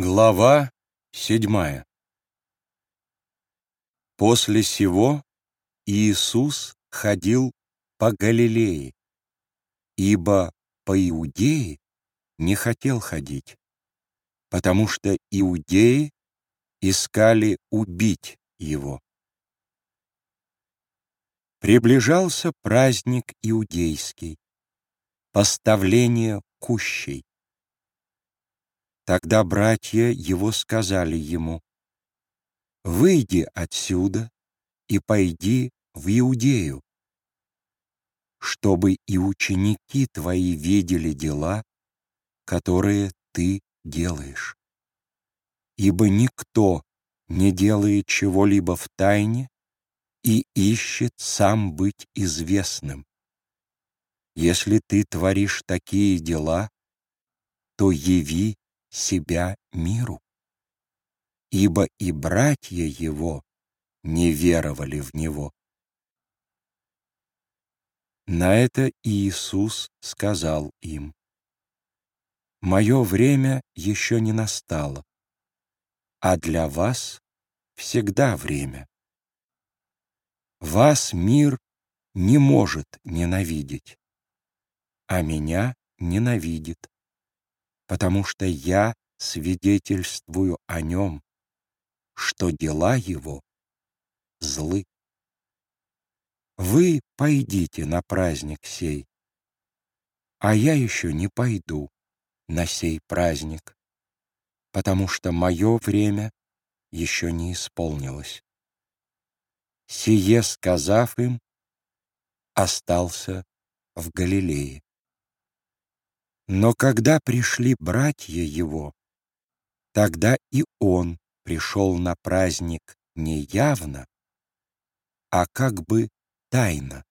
Глава седьмая После сего Иисус ходил по Галилее, ибо по Иудее не хотел ходить, потому что иудеи искали убить его. Приближался праздник иудейский, поставление кущей. Тогда братья его сказали ему, «Выйди отсюда и пойди в Иудею, чтобы и ученики твои видели дела, которые ты делаешь. Ибо никто не делает чего-либо в тайне и ищет сам быть известным. Если ты творишь такие дела, то яви себя миру. Ибо и братья его не веровали в него. На это Иисус сказал им, «Мое время еще не настало, а для вас всегда время. Вас мир не может ненавидеть, а меня ненавидит, потому что я свидетельствую о нем, что дела его злы. Вы пойдите на праздник сей, а я еще не пойду на сей праздник, потому что мое время еще не исполнилось. Сие сказав им, остался в Галилее. Но когда пришли братья его, тогда и он пришел на праздник не явно, а как бы тайно.